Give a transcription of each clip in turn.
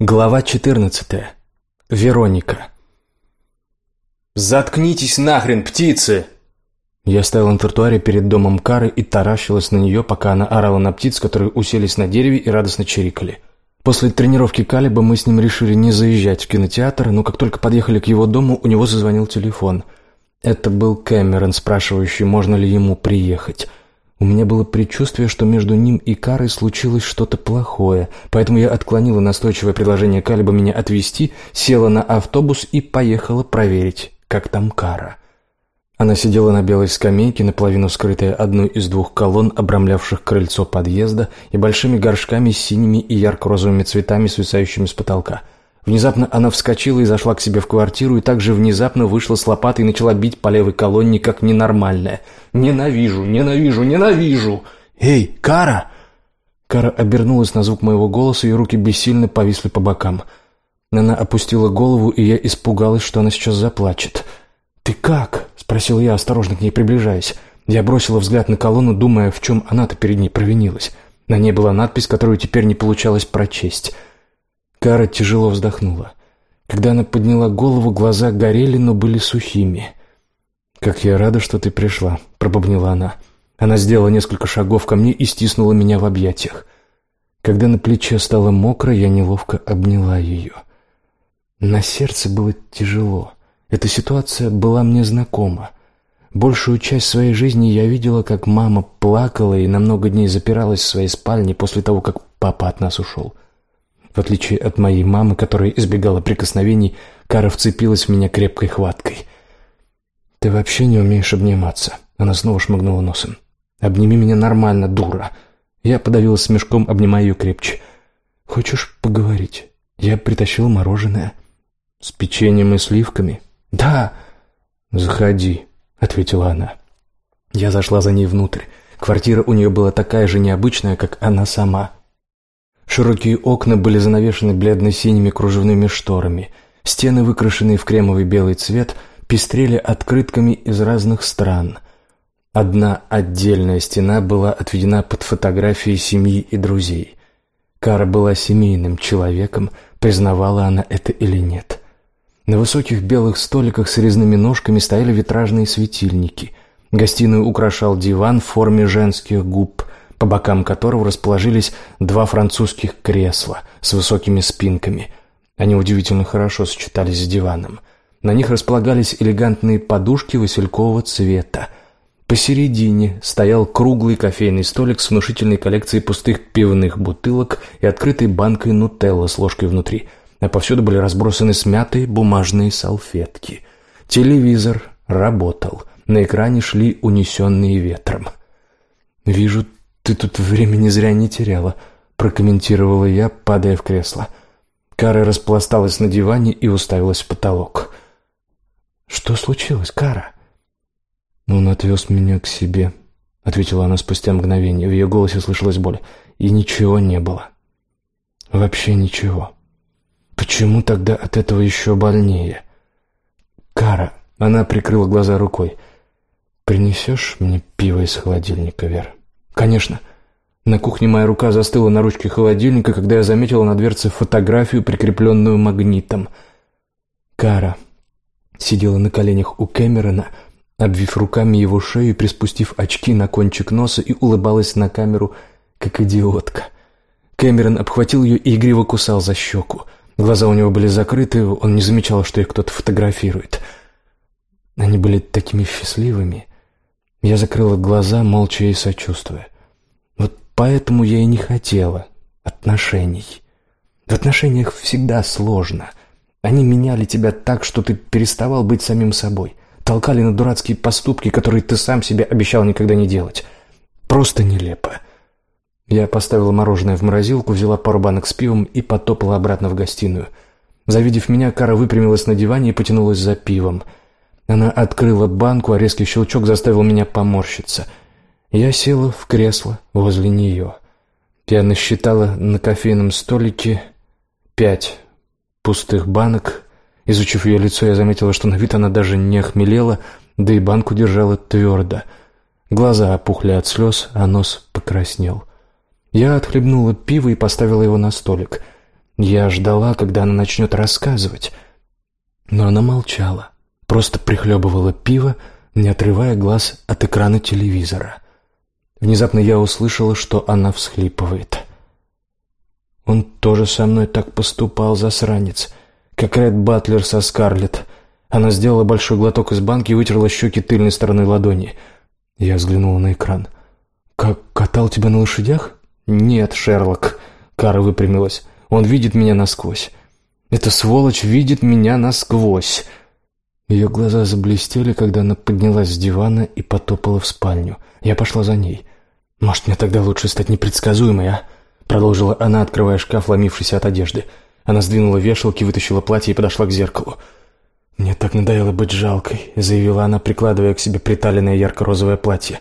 Глава 14. Вероника. «Заткнитесь нахрен, птицы!» Я стоял на тротуаре перед домом Кары и таращилась на нее, пока она орала на птиц, которые уселись на дереве и радостно чирикали. После тренировки Калиба мы с ним решили не заезжать в кинотеатр, но как только подъехали к его дому, у него зазвонил телефон. Это был Кэмерон, спрашивающий, можно ли ему приехать. У меня было предчувствие, что между ним и Карой случилось что-то плохое, поэтому я отклонила настойчивое предложение Калиба меня отвезти, села на автобус и поехала проверить, как там Кара. Она сидела на белой скамейке, наполовину скрытая одной из двух колонн, обрамлявших крыльцо подъезда, и большими горшками с синими и ярко-розовыми цветами, свисающими с потолка. Внезапно она вскочила и зашла к себе в квартиру, и также внезапно вышла с лопатой и начала бить по левой колонне, как ненормальная. «Ненавижу, ненавижу, ненавижу!» «Эй, Кара!» Кара обернулась на звук моего голоса, и руки бессильно повисли по бокам. Она опустила голову, и я испугалась, что она сейчас заплачет. «Ты как?» — спросил я, осторожно к ней приближаясь. Я бросила взгляд на колонну, думая, в чем она-то перед ней провинилась. На ней была надпись, которую теперь не получалось прочесть. Кара тяжело вздохнула. Когда она подняла голову, глаза горели, но были сухими. «Как я рада, что ты пришла», — пробубнила она. Она сделала несколько шагов ко мне и стиснула меня в объятиях. Когда на плече стало мокро, я неловко обняла ее. На сердце было тяжело. Эта ситуация была мне знакома. Большую часть своей жизни я видела, как мама плакала и на много дней запиралась в своей спальне после того, как папа от нас ушел. В отличие от моей мамы, которая избегала прикосновений, Кара вцепилась в меня крепкой хваткой. «Ты вообще не умеешь обниматься», — она снова шмыгнула носом. «Обними меня нормально, дура». Я подавилась смешком, обнимая ее крепче. «Хочешь поговорить? Я притащил мороженое». «С печеньем и сливками?» «Да». «Заходи», — ответила она. Я зашла за ней внутрь. Квартира у нее была такая же необычная, как она сама. Широкие окна были занавешены бледно-синими кружевными шторами. Стены, выкрашенные в кремовый белый цвет, пестрели открытками из разных стран. Одна отдельная стена была отведена под фотографии семьи и друзей. Кара была семейным человеком, признавала она это или нет. На высоких белых столиках с резными ножками стояли витражные светильники. Гостиную украшал диван в форме женских губ, по бокам которого расположились два французских кресла с высокими спинками. Они удивительно хорошо сочетались с диваном. На них располагались элегантные подушки василькового цвета. Посередине стоял круглый кофейный столик с внушительной коллекцией пустых пивных бутылок и открытой банкой нутелла с ложкой внутри – а повсюду были разбросаны смятые бумажные салфетки. Телевизор работал. На экране шли унесенные ветром. «Вижу, ты тут времени зря не теряла», — прокомментировала я, падая в кресло. Кара распласталась на диване и уставилась в потолок. «Что случилось, Кара?» «Он отвез меня к себе», — ответила она спустя мгновение. В ее голосе слышалась боль. «И ничего не было. Вообще ничего». Почему тогда от этого еще больнее? Кара, она прикрыла глаза рукой. Принесешь мне пиво из холодильника, Вер? Конечно. На кухне моя рука застыла на ручке холодильника, когда я заметила на дверце фотографию, прикрепленную магнитом. Кара сидела на коленях у Кэмерона, обвив руками его шею приспустив очки на кончик носа и улыбалась на камеру, как идиотка. Кэмерон обхватил ее и игриво кусал за щеку. Глаза у него были закрыты, он не замечал, что их кто-то фотографирует. Они были такими счастливыми. Я закрыла глаза, молча и сочувствуя. Вот поэтому я и не хотела отношений. В отношениях всегда сложно. Они меняли тебя так, что ты переставал быть самим собой. Толкали на дурацкие поступки, которые ты сам себе обещал никогда не делать. Просто нелепо. Я поставила мороженое в морозилку, взяла пару банок с пивом и потопала обратно в гостиную. Завидев меня, Кара выпрямилась на диване и потянулась за пивом. Она открыла банку, а резкий щелчок заставил меня поморщиться. Я села в кресло возле нее. Я насчитала на кофейном столике пять пустых банок. Изучив ее лицо, я заметила, что на вид она даже не охмелела, да и банку держала твердо. Глаза опухли от слез, а нос покраснел. — я отхлебнула пиво и поставила его на столик. Я ждала, когда она начнет рассказывать. Но она молчала, просто прихлебывала пиво, не отрывая глаз от экрана телевизора. Внезапно я услышала, что она всхлипывает. Он тоже со мной так поступал, засранец, как Ред Батлер со Скарлетт. Она сделала большой глоток из банки и вытерла щеки тыльной стороной ладони. Я взглянула на экран. «Как катал тебя на лошадях?» «Нет, Шерлок». Кара выпрямилась. «Он видит меня насквозь. Эта сволочь видит меня насквозь». Ее глаза заблестели, когда она поднялась с дивана и потопала в спальню. Я пошла за ней. «Может, мне тогда лучше стать непредсказуемой, а?» Продолжила она, открывая шкаф, ломившийся от одежды. Она сдвинула вешалки, вытащила платье и подошла к зеркалу. «Мне так надоело быть жалкой», — заявила она, прикладывая к себе приталенное ярко-розовое платье.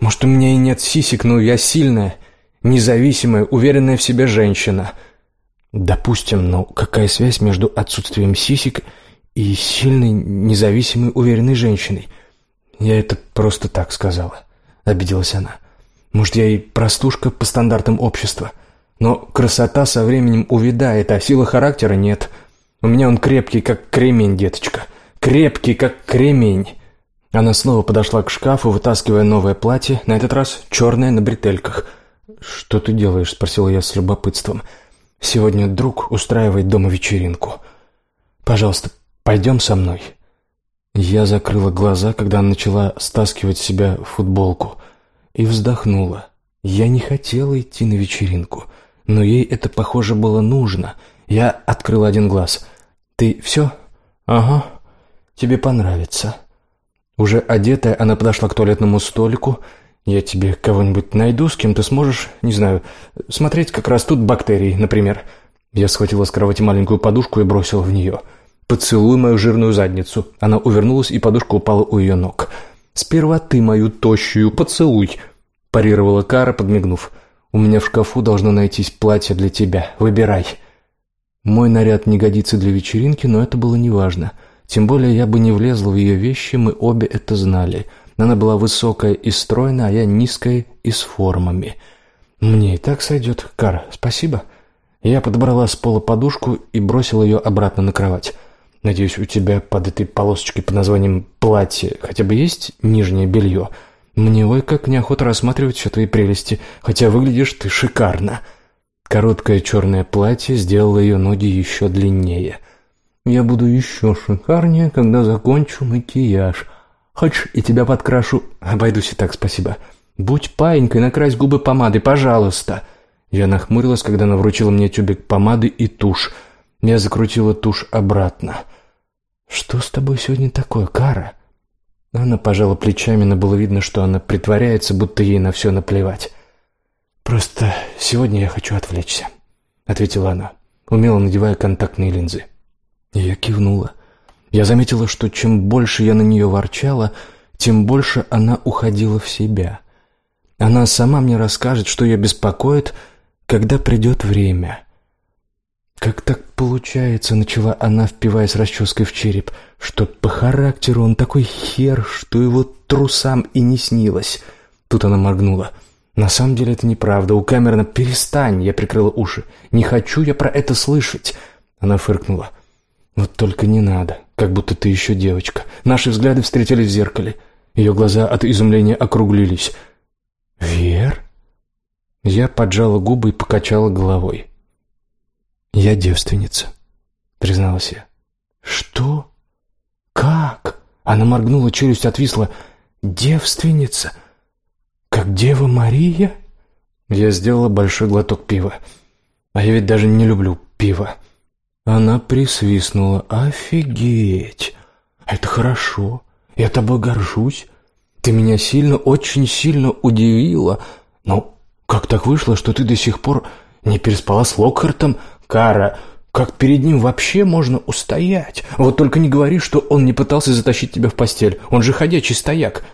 «Может, у меня и нет сисек, но я сильная, независимая, уверенная в себе женщина». «Допустим, но какая связь между отсутствием сисек и сильной, независимой, уверенной женщиной?» «Я это просто так сказала», — обиделась она. «Может, я и простушка по стандартам общества, но красота со временем увядает, а сила характера нет». У меня он крепкий, как кремень, деточка. Крепкий, как кремень. Она снова подошла к шкафу, вытаскивая новое платье, на этот раз черное на бретельках. «Что ты делаешь?» — спросила я с любопытством. «Сегодня друг устраивает дома вечеринку. Пожалуйста, пойдем со мной». Я закрыла глаза, когда она начала стаскивать с себя футболку, и вздохнула. Я не хотела идти на вечеринку, но ей это, похоже, было нужно. Я открыла один глаз. «Ты все?» «Ага. Тебе понравится». Уже одетая, она подошла к туалетному столику. «Я тебе кого-нибудь найду, с кем ты сможешь, не знаю, смотреть, как растут бактерии, например». Я схватила с кровати маленькую подушку и бросила в нее. «Поцелуй мою жирную задницу». Она увернулась, и подушка упала у ее ног. «Сперва ты мою тощую поцелуй», – парировала Кара, подмигнув. «У меня в шкафу должно найтись платье для тебя. Выбирай». Мой наряд не годится для вечеринки, но это было неважно. Тем более я бы не влезла в ее вещи, мы обе это знали. Она была высокая и стройная, а я низкая и с формами. Мне и так сойдет. Кара, спасибо. Я подобрала с пола подушку и бросила ее обратно на кровать. Надеюсь, у тебя под этой полосочкой под названием «платье» хотя бы есть нижнее белье? Мне ой как неохота рассматривать все твои прелести, хотя выглядишь ты шикарно. Короткое черное платье сделало ее ноги еще длиннее. «Я буду еще шикарнее, когда закончу макияж. Хочешь, и тебя подкрашу?» «Обойдусь и так, спасибо». «Будь паинькой, накрась губы помадой, пожалуйста». Я нахмурилась, когда она вручила мне тюбик помады и тушь. Я закрутила тушь обратно. «Что с тобой сегодня такое, Кара?» Она пожала плечами, но было видно, что она притворяется, будто ей на все наплевать. «Просто сегодня я хочу отвлечься», — ответила она, умело надевая контактные линзы. Я кивнула. Я заметила, что чем больше я на нее ворчала, тем больше она уходила в себя. Она сама мне расскажет, что ее беспокоит, когда придет время. «Как так получается?» — начала она, впиваясь расческой в череп, что по характеру он такой хер, что его трусам и не снилось. Тут она моргнула. «На самом деле это неправда. У Кэмерона перестань!» Я прикрыла уши. «Не хочу я про это слышать!» Она фыркнула. «Вот только не надо. Как будто ты еще девочка. Наши взгляды встретились в зеркале. Ее глаза от изумления округлились. «Вер?» Я поджала губы и покачала головой. «Я девственница», — призналась я. «Что? Как?» Она моргнула, челюсть отвисла. «Девственница? «Как Дева Мария?» Я сделала большой глоток пива. А я ведь даже не люблю пиво. Она присвистнула. «Офигеть! Это хорошо. Я тобой горжусь. Ты меня сильно, очень сильно удивила. Но как так вышло, что ты до сих пор не переспала с Локхартом? Кара, как перед ним вообще можно устоять? Вот только не говори, что он не пытался затащить тебя в постель. Он же ходячий стояк.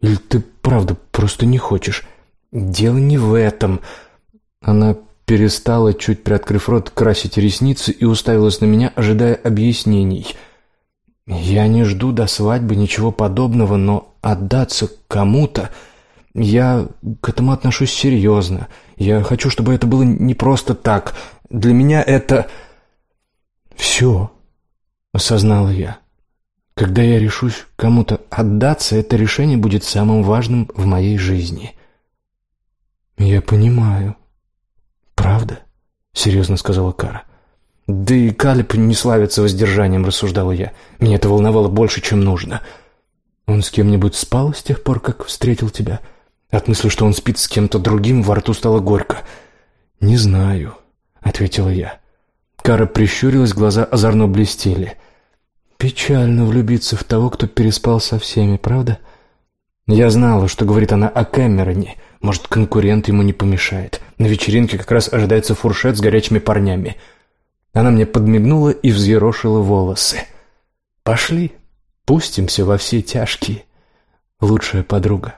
Или ты правда просто не хочешь? Дело не в этом. Она перестала, чуть приоткрыв рот, красить ресницы и уставилась на меня, ожидая объяснений. Я не жду до свадьбы ничего подобного, но отдаться кому-то... Я к этому отношусь серьезно. Я хочу, чтобы это было не просто так. Для меня это... Все, осознала я. Когда я решусь кому-то отдаться, это решение будет самым важным в моей жизни. Я понимаю. Правда? Серьезно сказала Кара. Да и Калиб не славится воздержанием, рассуждала я. Меня это волновало больше, чем нужно. Он с кем-нибудь спал с тех пор, как встретил тебя? От мысли, что он спит с кем-то другим, во рту стало горько. «Не знаю», — ответила я. Кара прищурилась, глаза озорно блестели. «Печально влюбиться в того, кто переспал со всеми, правда?» Я знала, что говорит она о Кэмероне. Может, конкурент ему не помешает. На вечеринке как раз ожидается фуршет с горячими парнями. Она мне подмигнула и взъерошила волосы. «Пошли, пустимся во все тяжкие, лучшая подруга».